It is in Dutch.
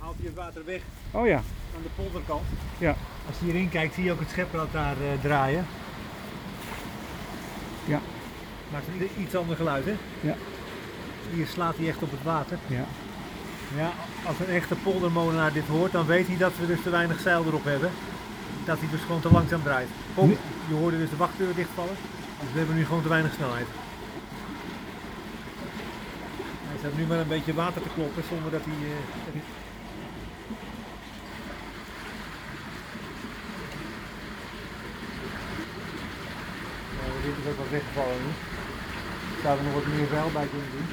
haalt hij het water weg Oh ja, aan de polderkant. ja, Als je hierin kijkt zie je ook het scheprad daar eh, draaien. ja, Maakt een iets ander geluid hè? ja, Hier slaat hij echt op het water. ja. Ja, als een echte poldermolenaar dit hoort, dan weet hij dat we dus te weinig zeil erop hebben. Dat hij dus gewoon te langzaam draait. Kom, je hoorde dus de wachtdeur dichtvallen. Dus we hebben nu gewoon te weinig snelheid. Hij staat nu maar een beetje water te kloppen zonder dat hij... Nou, dit is ook wat weggevallen nu. Zou er nog wat meer zeil bij kunnen doen.